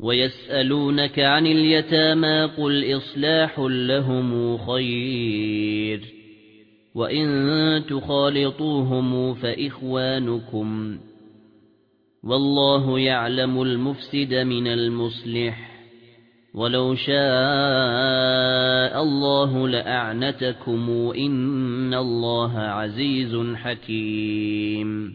وَيَسْأَلُونَكَ عَنِ الْيَتَامَى قُلْ إِصْلَاحٌ لَهُمْ خَيْرٌ وَإِن تُخَالِطُوهُمْ فَإِخْوَانُكُمْ وَاللَّهُ يَعْلَمُ الْمُفْسِدَ مِنَ الْمُصْلِحِ وَلَوْ شَاءَ اللَّهُ لَأَعْنَتَكُمْ إِنَّ اللَّهَ عَزِيزٌ حَكِيمٌ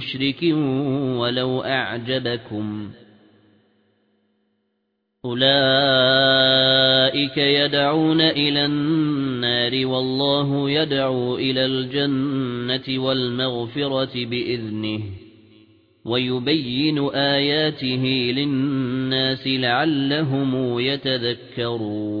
مُّشْرِكٍ وَلَوْ أَعْجَبَكُمْ أُولَئِكَ يَدْعُونَ إِلَى النَّارِ وَاللَّهُ يَدْعُو إِلَى الْجَنَّةِ وَالْمَغْفِرَةِ بِإِذْنِهِ وَيُبَيِّنُ آيَاتِهِ لِلنَّاسِ لَعَلَّهُمْ يَتَذَكَّرُونَ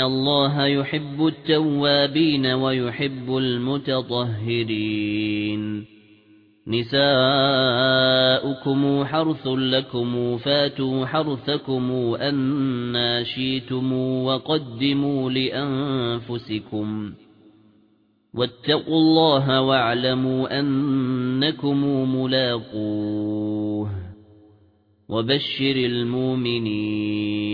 اللَّهَ يُحِبُّ التَّوَّابِينَ وَيُحِبُّ الْمُتَطَهِّرِينَ نِسَاؤُكُمْ حَرْثٌ لَكُمْ فَاتُوا حَرْثَكُمْ أَنَّىٰ شِئْتُمْ وَقَدِّمُوا لِأَنفُسِكُمْ وَاتَّقُوا اللَّهَ وَاعْلَمُوا أَنَّكُمْ مُلَاقُوهُ وَبَشِّرِ الْمُؤْمِنِينَ